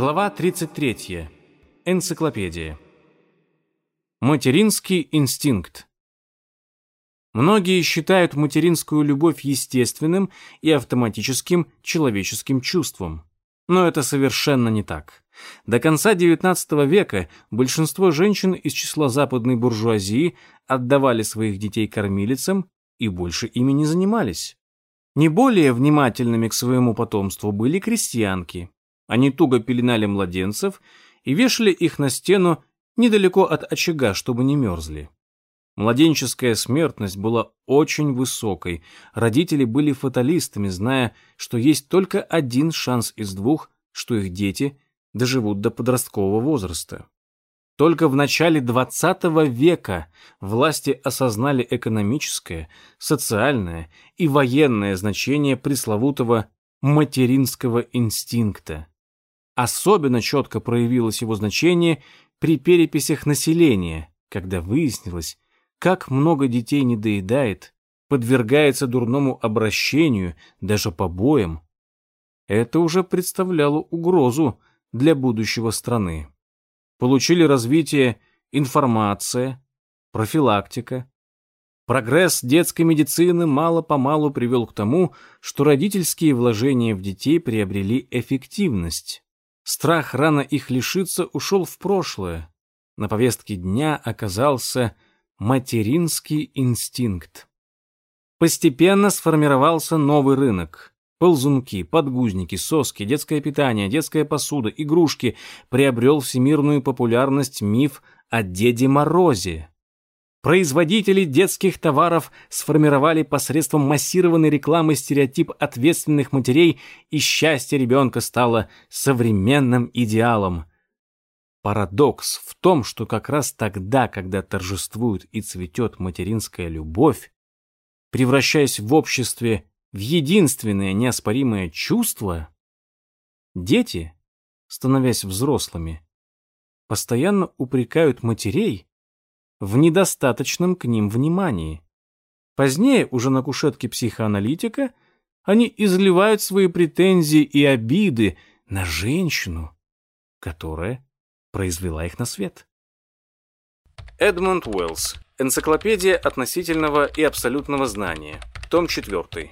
Глава 33. Энциклопедия. Материнский инстинкт. Многие считают материнскую любовь естественным и автоматическим человеческим чувством. Но это совершенно не так. До конца XIX века большинство женщин из числа западной буржуазии отдавали своих детей кормилицам и больше ими не занимались. Не более внимательными к своему потомству были крестьянки, они туго пеленали младенцев и вешали их на стену недалеко от очага, чтобы не мерзли. Младенческая смертность была очень высокой. Родители были фаталистами, зная, что есть только один шанс из двух, что их дети доживут до подросткового возраста. Только в начале XX века власти осознали экономическое, социальное и военное значение пресловутого материнского инстинкта. Особенно четко проявилось его значение при переписях населения, когда выяснилось, как много детей недоедает, подвергается дурному обращению, даже побоям. Это уже представляло угрозу для будущего страны. Получили развитие информация, профилактика. Прогресс детской медицины мало-помалу привел к тому, что родительские вложения в детей приобрели эффективность. Страх рано их лишиться ушел в прошлое. На повестке дня оказался материнский инстинкт. Постепенно сформировался новый рынок. Ползунки, подгузники, соски, детское питание, детская посуда, игрушки приобрел всемирную популярность миф о Деде Морозе. Производители детских товаров сформировали посредством массированной рекламы стереотип ответственных матерей, и счастье ребенка стало современным идеалом. Парадокс в том, что как раз тогда, когда торжествует и цветет материнская любовь, превращаясь в обществе в единственное неоспоримое чувство, дети, становясь взрослыми, постоянно упрекают матерей, в недостаточном к ним внимании. Позднее, уже на кушетке психоаналитика, они изливают свои претензии и обиды на женщину, которая произвела их на свет. Эдмунд Уэллс. Энциклопедия относительного и абсолютного знания. Том 4.